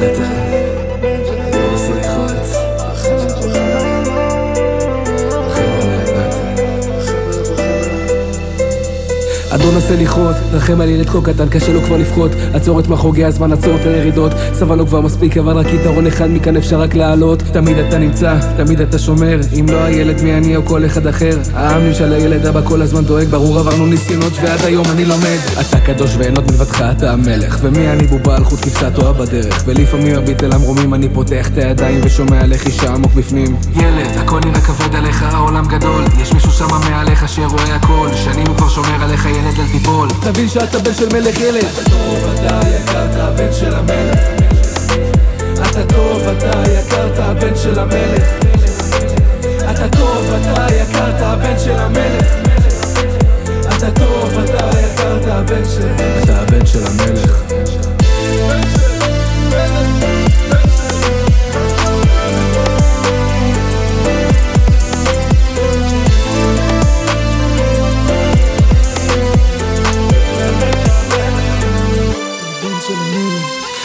kadar אדון עושה לכרות, רחם על ילד כה קטן, קשה לו כבר לפחות עצור את מחוגי הזמן, עצור את הירידות. סבלנו כבר מספיק, אבל רק יתרון אחד מכאן אפשר רק לעלות. תמיד אתה נמצא, תמיד אתה שומר. אם לא הילד מי אני או כל אחד אחר. העם של הילד אבא כל הזמן דואג. ברור עברנו ניסיונות ועד היום אני לומד. אתה קדוש ואין עוד מלבדך אתה המלך. ומי אני בובה על חוט כבשה טועה בדרך. ולפעמים מביט אל המרומים אני פותח את הידיים ושומע לחישה עמוק בפנים. ילד, הכל נראה כבד עליך, העולם גדול שמה מעליך שרואה הכל שנים הוא כבר שומר עליך ילד אל תיפול. תבין שאתה בן של מלך ילד. אתה טוב, אתה יקר, אתה הבן של המלך. אתה טוב, אתה יקר, אתה הבן של המלך. אתה טוב, אתה יקר, אתה הבן של המלך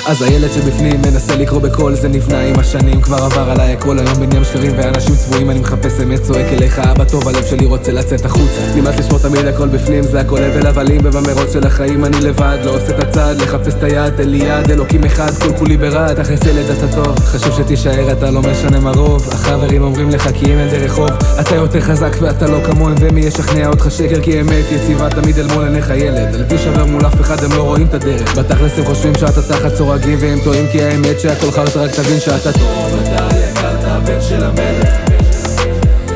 אז הילד שבפנים מנסה לקרוא בקול זה נבנה עם השנים. כבר עבר עליי הכל היום בין ים שקרים ואנשים צבועים. אני מחפש אמת צועק אליך אבא טוב הלב שלי רוצה לצאת החוצה. נמאס לשמור תמיד הכל בפנים זה הכל הבל הבלים ובמרוץ של החיים. אני לבד לא עושה את הצעד לחפש את היד לי יד אלוקים אחד כל כולי ברעד תכלס ילד אתה טוב חשוב שתישאר אתה לא משנה מה רוב. החברים אומרים לך כי אם אין דרך רוב אתה יותר חזק ואתה לא כמוהם. ומי ישכנע אותך שקר? כי אמת יציבה תמיד אל מול עיניך ילד. אל תישבר מול אף אחד הם לא רואים את הדרך. בתכלס הם חושבים שאתה תחת צורה סורגים והם טועים כי האמת שהכל חרט רק תבין שאתה טוב. אתה יקר אתה הבן של המלך.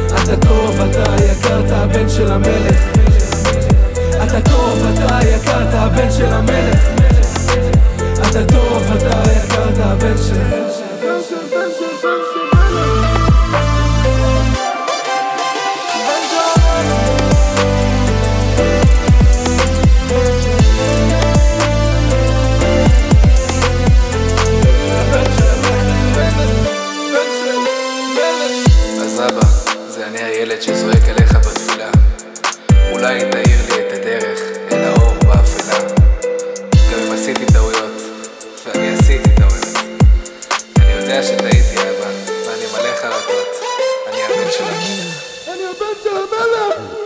אתה טוב אתה יקר אתה הבן של המלך. אתה טוב אתה יקר אתה הבן של המלך. אתה טוב אתה יקר אתה הבן של המלך אז אבא, זה אני הילד שזועק אליך בתפילה. אולי תאיר לי את הדרך אל האור באפלה גם אם עשיתי טעויות, ואני עשיתי טעויות. אני יודע שטעיתי אבא, ואני מלא חרטות. אני הבן של המלך. אני הבן של המלך